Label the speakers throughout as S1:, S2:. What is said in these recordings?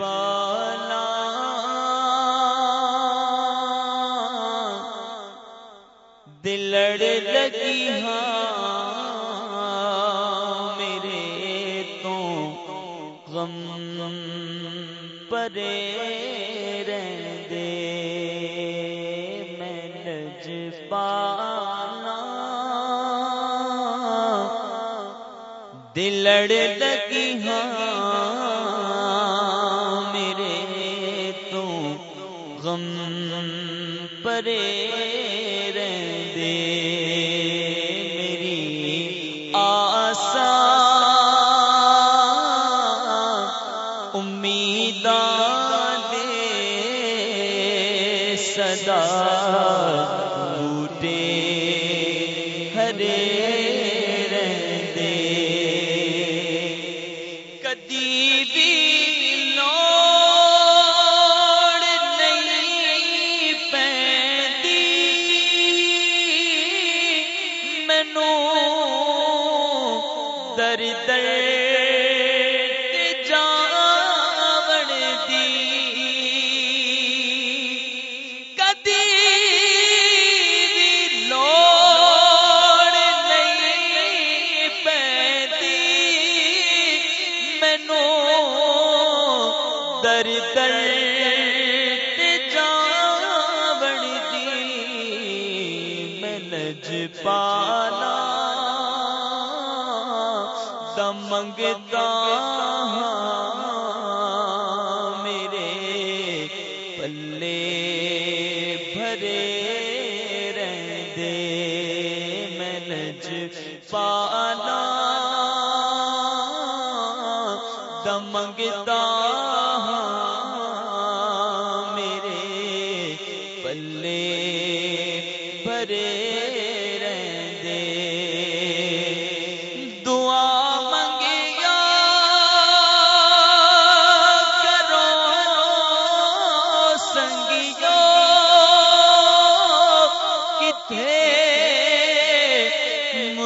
S1: بالا دلڑ لگی ہاں میرے تو غم پرے دے میں لج دلڑ لگی ہاں غم پرے دے میری آسا امیدان دے صدا بوٹے در در جاون دی۔ کدی بھی لوڑ دمنگتا ہاں میرے پلے بھرے رہ دے میں نج پالا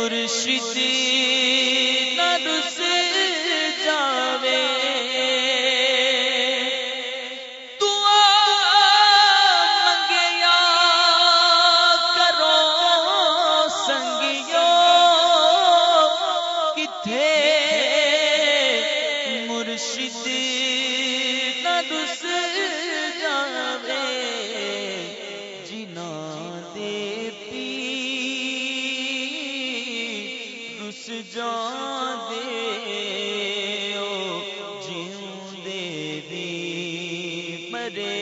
S1: مرشد نہ رس جاوے۔ دعا منگیا کرو سنگیو کتھے جان دے او جیوں دے مرے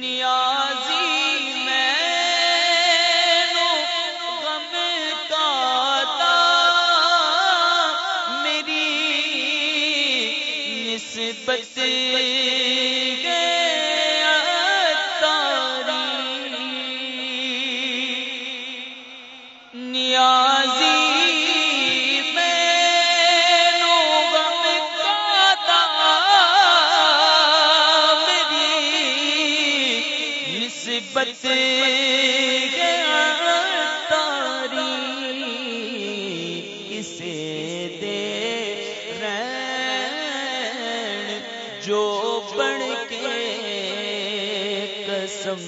S1: نیازی میں غم کا میری نسبت نسبت گیا تاری کسے دے رین جو بن کے قسم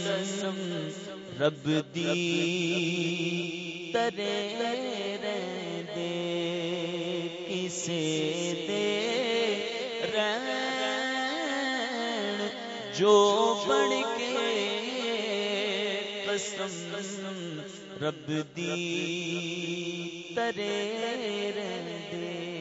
S1: رب دی ترے دے کسے دے رین جو بن کے قسم رب دی ترے رہ دے